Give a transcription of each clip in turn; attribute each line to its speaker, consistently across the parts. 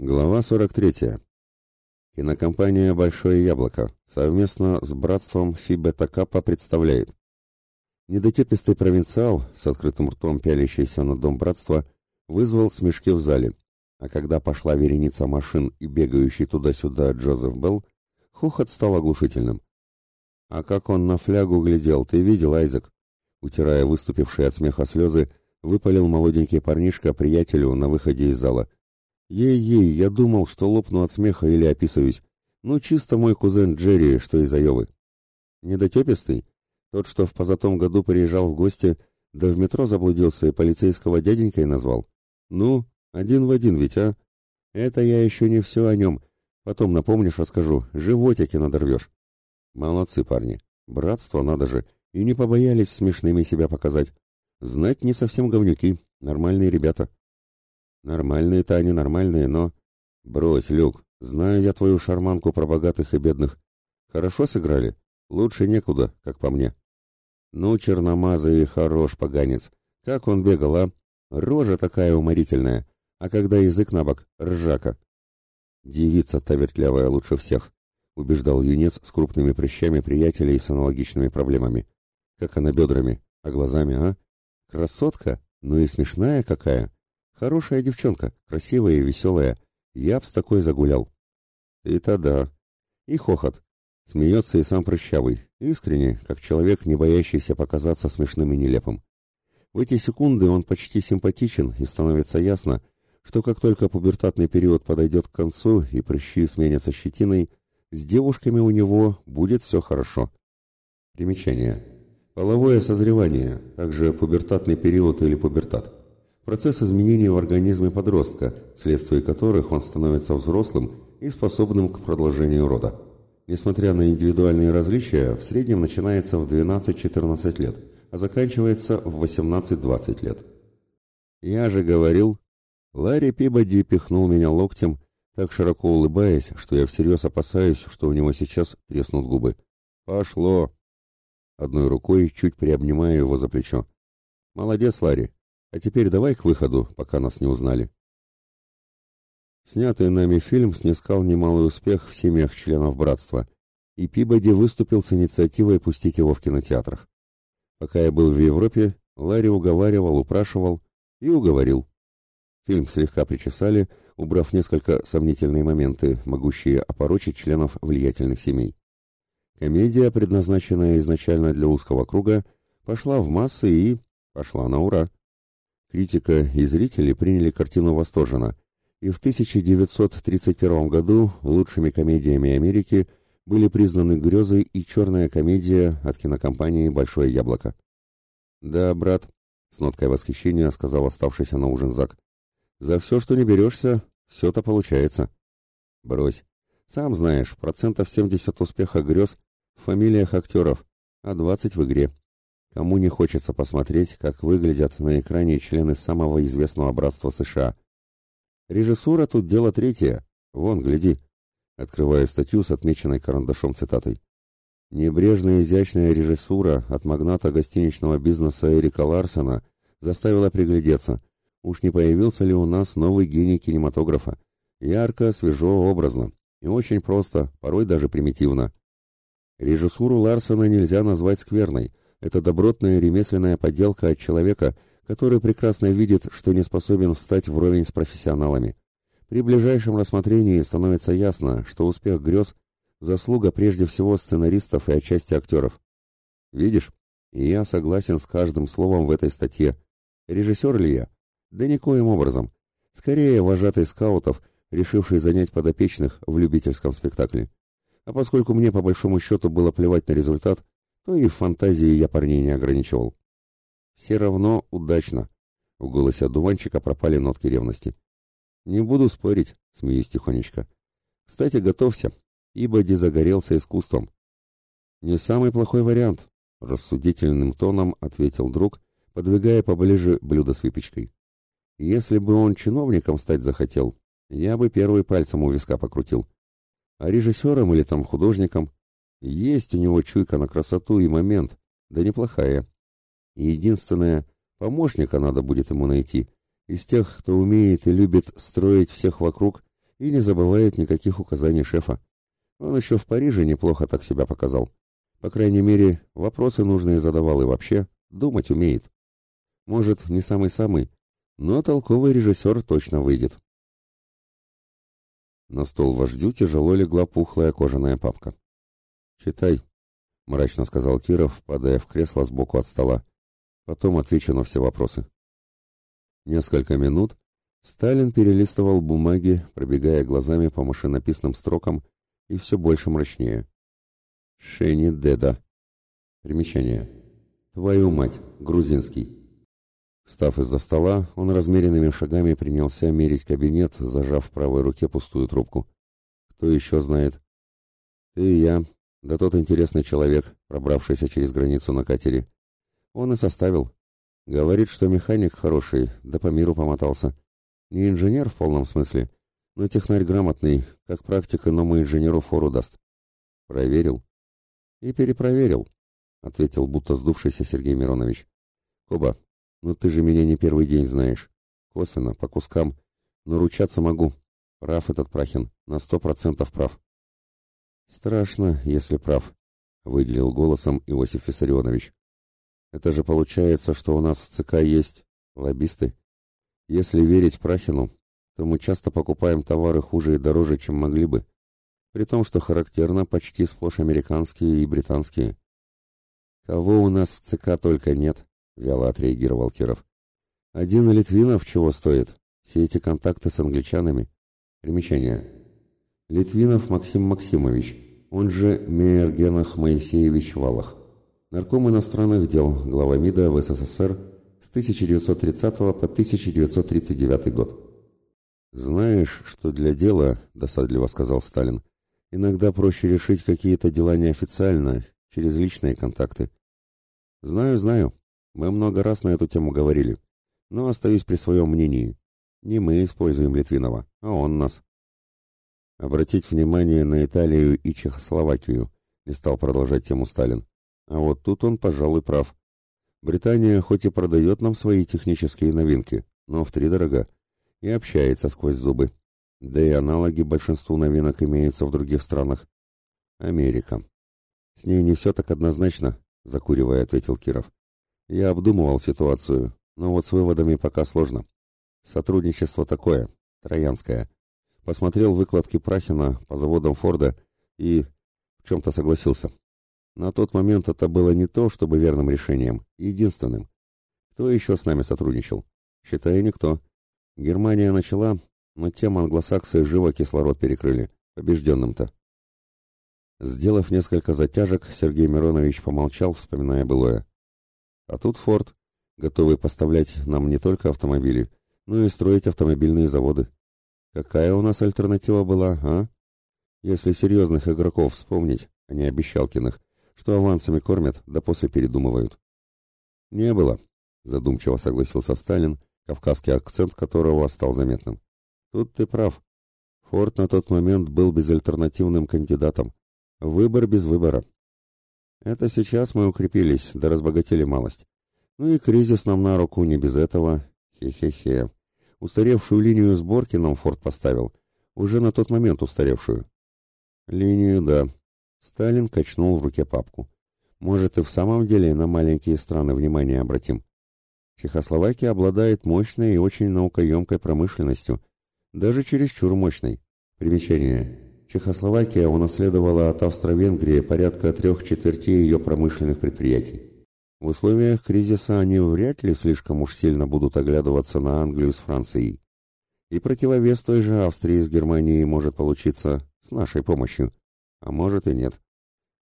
Speaker 1: Глава 43. Кинокомпания «Большое яблоко» совместно с братством Фибета Капа представляет. Недотепистый провинциал, с открытым ртом пялящийся на дом братства, вызвал смешки в зале, а когда пошла вереница машин и бегающий туда-сюда Джозеф Белл, хохот стал оглушительным. «А как он на флягу глядел, ты видел, Айзек?» Утирая выступившие от смеха слезы, выпалил молоденький парнишка приятелю на выходе из зала – Ей-ей, я думал, что лопну от смеха или описываюсь. Ну, чисто мой кузен Джерри, что из Айовы. Недотепистый? Тот, что в позатом году приезжал в гости, да в метро заблудился и полицейского дяденькой назвал. Ну, один в один ведь, а? Это я еще не все о нем. Потом напомнишь, расскажу. Животики надорвешь. Молодцы, парни. Братство надо же. И не побоялись смешными себя показать. Знать не совсем говнюки. Нормальные ребята. Нормальные-то они нормальные, но... Брось, Люк, знаю я твою шарманку про богатых и бедных. Хорошо сыграли? Лучше некуда, как по мне. Ну, черномазый хорош поганец. Как он бегал, а? Рожа такая уморительная. А когда язык на бок, ржака. Девица-то вертлявая лучше всех, убеждал юнец с крупными прыщами приятелей с аналогичными проблемами. Как она бедрами, а глазами, а? Красотка? Ну и смешная какая. Хорошая девчонка, красивая и веселая. Я б с такой загулял. И-то да. И хохот. Смеется и сам прыщавый, искренне, как человек, не боящийся показаться смешным и нелепым. В эти секунды он почти симпатичен, и становится ясно, что как только пубертатный период подойдет к концу и прыщи сменятся щетиной, с девушками у него будет все хорошо. Примечание. Половое созревание, также пубертатный период или пубертат процесс изменений в организме подростка, вследствие которых он становится взрослым и способным к продолжению рода. Несмотря на индивидуальные различия, в среднем начинается в 12-14 лет, а заканчивается в 18-20 лет. «Я же говорил...» Ларри Пибоди пихнул меня локтем, так широко улыбаясь, что я всерьез опасаюсь, что у него сейчас треснут губы. «Пошло!» Одной рукой чуть приобнимая его за плечо. «Молодец, Ларри, а теперь давай к выходу, пока нас не узнали. Снятый нами фильм снискал немалый успех в семьях членов братства, и Пибоди выступил с инициативой пустить его в кинотеатрах. Пока я был в Европе, Ларри уговаривал, упрашивал и уговорил. Фильм слегка причесали, убрав несколько сомнительные моменты, могущие опорочить членов влиятельных семей. Комедия, предназначенная изначально для узкого круга, пошла в массы и пошла на ура. Критика и зрители приняли картину восторженно, и в 1931 году лучшими комедиями Америки были признаны «Грезы» и «Черная комедия» от кинокомпании «Большое яблоко». «Да, брат», — с ноткой восхищения сказал оставшийся на ужин Зак, — «за все, что не берешься, все-то получается». «Брось. Сам знаешь, процентов 70 успеха грез в фамилиях актеров, а 20 в игре. Кому не хочется посмотреть, как выглядят на экране члены самого известного братства США. Режиссура тут дело третье. Вон, гляди. Открываю статью с отмеченной карандашом цитатой. Небрежная изящная режиссура от магната гостиничного бизнеса Эрика Ларсона заставила приглядеться. Уж не появился ли у нас новый гений кинематографа? Ярко, свежо, образно. И очень просто, порой даже примитивно. Режиссуру Ларсона нельзя назвать скверной – это добротная ремесленная подделка от человека, который прекрасно видит, что не способен встать вровень с профессионалами. При ближайшем рассмотрении становится ясно, что успех грез – заслуга прежде всего сценаристов и отчасти актеров. Видишь, и я согласен с каждым словом в этой статье. Режиссер ли я? Да никоим образом. Скорее, вожатый скаутов, решивший занять подопечных в любительском спектакле. А поскольку мне по большому счету было плевать на результат, то и в фантазии я парней не ограничивал. Все равно удачно. В голосе одуванчика пропали нотки ревности. Не буду спорить, смеюсь тихонечко. Кстати, готовься, ибо Ди загорелся искусством. Не самый плохой вариант, рассудительным тоном ответил друг, подвигая поближе блюдо с выпечкой. Если бы он чиновником стать захотел, я бы первый пальцем у виска покрутил. А режиссером или там художником есть у него чуйка на красоту и момент, да неплохая. И единственное, помощника надо будет ему найти, из тех, кто умеет и любит строить всех вокруг и не забывает никаких указаний шефа. Он еще в Париже неплохо так себя показал. По крайней мере, вопросы нужные задавал и вообще думать умеет. Может, не самый-самый, но толковый режиссер точно выйдет. На стол вождю тяжело легла пухлая кожаная папка. «Читай», — мрачно сказал Киров, падая в кресло сбоку от стола. «Потом отвечу на все вопросы». Несколько минут Сталин перелистывал бумаги, пробегая глазами по машинописным строкам и все больше мрачнее. «Шени Деда». Примечание. «Твою мать, грузинский». Встав из-за стола, он размеренными шагами принялся мерить кабинет, зажав в правой руке пустую трубку. «Кто еще знает?» «Ты и я, да тот интересный человек, пробравшийся через границу на катере. Он и составил. Говорит, что механик хороший, да по миру помотался. Не инженер в полном смысле, но технарь грамотный, как практика иному инженеру фору даст. Проверил. И перепроверил, ответил будто сдувшийся Сергей Миронович. Коба, ну ты же меня не первый день знаешь. Косвенно, по кускам. Но ручаться могу. Прав этот Прахин. На сто процентов прав. Страшно, если прав, выделил голосом Иосиф Виссарионович. Это же получается, что у нас в ЦК есть лоббисты. Если верить Прахину, то мы часто покупаем товары хуже и дороже, чем могли бы. При том, что характерно почти сплошь американские и британские. Кого у нас в ЦК только нет, — вяло отреагировал Киров. «Один Литвинов чего стоит? Все эти контакты с англичанами?» Примечание. Литвинов Максим Максимович, он же Мейер Генах Моисеевич Валах. Нарком иностранных дел, глава МИДа в СССР с 1930 по 1939 год. «Знаешь, что для дела, — досадливо сказал Сталин, — иногда проще решить какие-то дела неофициально, через личные контакты. Знаю, знаю, мы много раз на эту тему говорили, но остаюсь при своем мнении. Не мы используем Литвинова, а он нас. Обратить внимание на Италию и Чехословакию, не стал продолжать тему Сталин. А вот тут он, пожалуй, прав. Британия хоть и продает нам свои технические новинки, но втридорога, и общается сквозь зубы. Да и аналоги большинству новинок имеются в других странах. Америка. С ней не все так однозначно, закуривая, ответил Киров. Я обдумывал ситуацию, но вот с выводами пока сложно. Сотрудничество такое, троянское. Посмотрел выкладки Прахина по заводам Форда и в чем-то согласился. На тот момент это было не то, чтобы верным решением, единственным. Кто еще с нами сотрудничал? Считаю, никто. Германия начала, но тем англосаксы живо кислород перекрыли. Побежденным-то. Сделав несколько затяжек, Сергей Миронович помолчал, вспоминая былое. А тут Форд, готовый поставлять нам не только автомобили, но и строить автомобильные заводы. Какая у нас альтернатива была, а? Если серьезных игроков вспомнить, а не обещалкиных, что авансами кормят, да после передумывают. Не было, задумчиво согласился Сталин, кавказский акцент которого стал заметным. Тут ты прав. Форд на тот момент был безальтернативным кандидатом. Выбор без выбора. Это сейчас мы укрепились, да разбогатели малость. Ну и кризис нам на руку, не без этого. Хе-хе-хе. Устаревшую линию сборки нам Форд поставил. Уже на тот момент устаревшую. Линию, да. Сталин качнул в руке папку. Может, и в самом деле на маленькие страны внимание обратим. Чехословакия обладает мощной и очень наукоемкой промышленностью, даже чересчур мощной. Примечание. Чехословакия унаследовала от Австро-Венгрии порядка трех четвертей ее промышленных предприятий. В условиях кризиса они вряд ли слишком уж сильно будут оглядываться на Англию с Францией. И противовес той же Австрии с Германией может получиться с нашей помощью, а может и нет.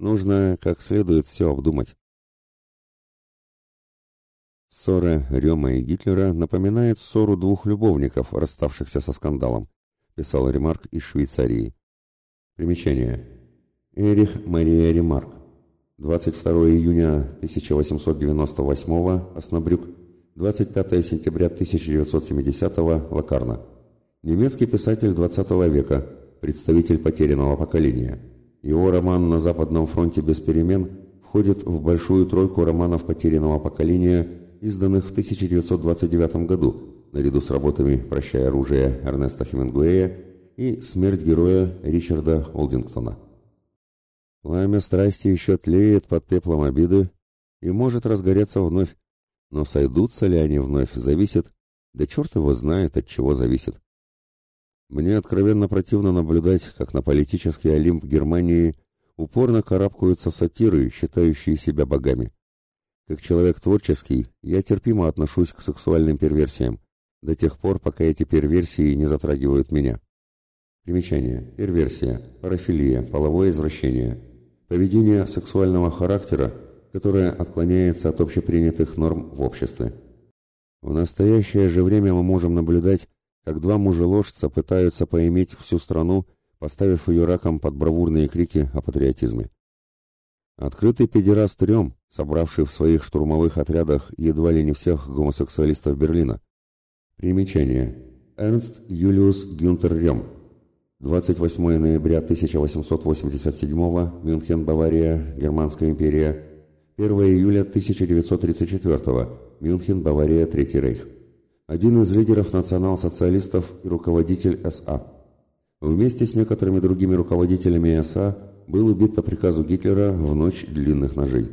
Speaker 1: Нужно как следует все обдумать. Ссора Рема и Гитлера напоминает ссору двух любовников, расставшихся со скандалом, писал Ремарк из Швейцарии. Примечание. Эрих Мария Ремарк. 22 июня 1898 Оснобрюк. 25 сентября 1970 Лакарна. Немецкий писатель XX века, представитель потерянного поколения. Его роман «На Западном фронте без перемен» входит в большую тройку романов потерянного поколения, изданных в 1929 году, наряду с работами «Прощай оружие» Эрнеста Хемингуэя и «Смерть героя» Ричарда Олдингтона. Пламя страсти еще тлеет под пеплом обиды и может разгореться вновь, но сойдутся ли они вновь, зависит, да черт его знает, от чего зависит. Мне откровенно противно наблюдать, как на политический Олимп Германии упорно карабкаются сатиры, считающие себя богами. Как человек творческий, я терпимо отношусь к сексуальным перверсиям, до тех пор, пока эти перверсии не затрагивают меня. Примечание. Перверсия, парафилия, половое извращение. Поведение сексуального характера, которое отклоняется от общепринятых норм в обществе. В настоящее же время мы можем наблюдать, как два мужеложца пытаются поиметь всю страну, поставив ее раком под бравурные крики о патриотизме. Открытый педераст Рем, собравший в своих штурмовых отрядах едва ли не всех гомосексуалистов Берлина. Примечание. Эрнст Юлиус Гюнтер Рем. 28 ноября 1887 Мюнхен, Бавария, Германская империя. 1 июля 1934 Мюнхен, Бавария, Третий рейх один из лидеров национал-социалистов и руководитель СА. Вместе с некоторыми другими руководителями СА был убит по приказу Гитлера в ночь длинных ножей.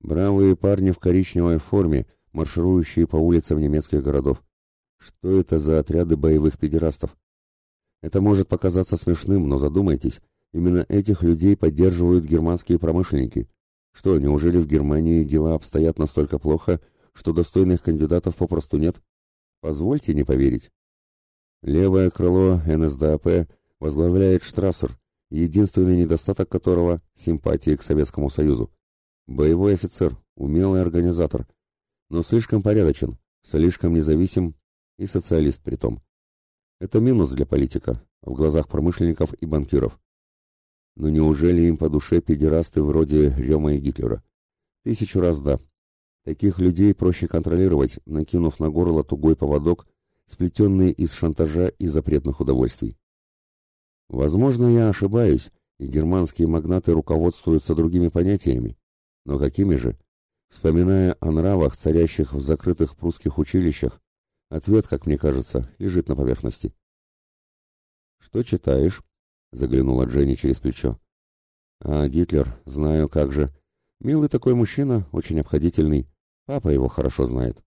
Speaker 1: Бравые парни в коричневой форме, марширующие по улицам немецких городов. Что это за отряды боевых педерастов? Это может показаться смешным, но задумайтесь, именно этих людей поддерживают германские промышленники. Что, неужели в Германии дела обстоят настолько плохо, что достойных кандидатов попросту нет? Позвольте не поверить. Левое крыло НСДАП возглавляет Штрассер, единственный недостаток которого – симпатии к Советскому Союзу. Боевой офицер, умелый организатор, но слишком порядочен, слишком независим и социалист при том. Это минус для политика, в глазах промышленников и банкиров. Но неужели им по душе педерасты вроде Рема и Гитлера? Тысячу раз да, Таких людей проще контролировать, накинув на горло тугой поводок, сплетенный из шантажа и запретных удовольствий. Возможно, я ошибаюсь, и германские магнаты руководствуются другими понятиями. Но какими же? Вспоминая о нравах, царящих в закрытых прусских училищах, ответ, как мне кажется, лежит на поверхности. «Что читаешь?» — заглянула Дженни через плечо. «А, Гитлер, знаю, как же. Милый такой мужчина, очень обходительный. Папа его хорошо знает.